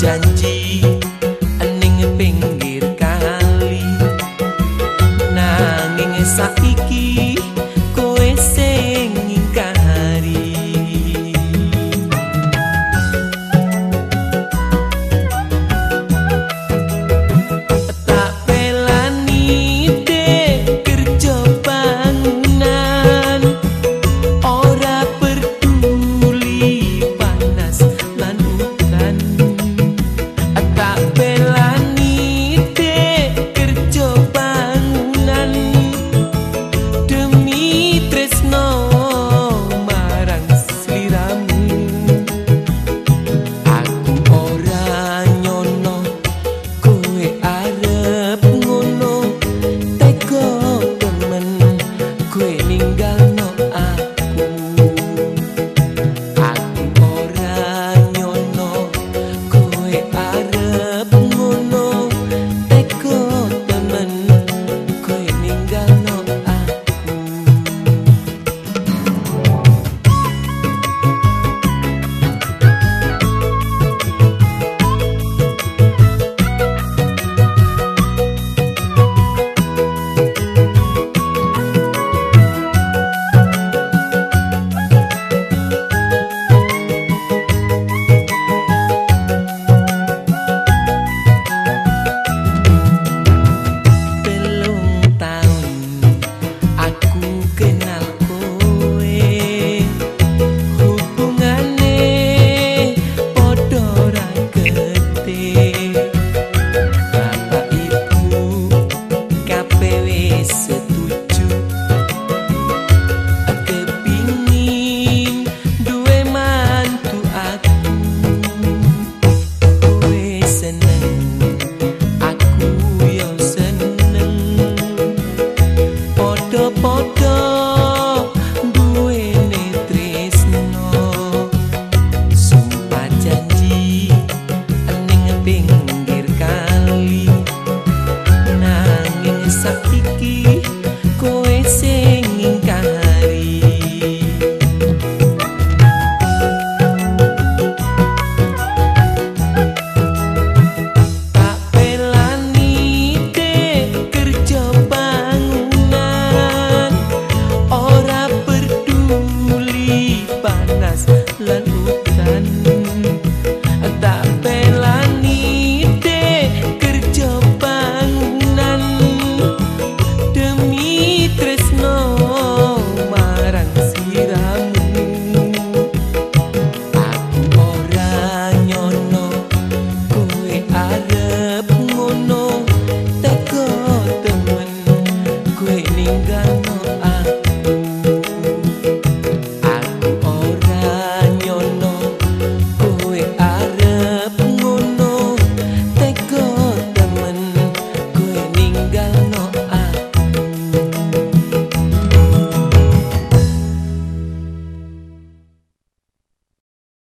战机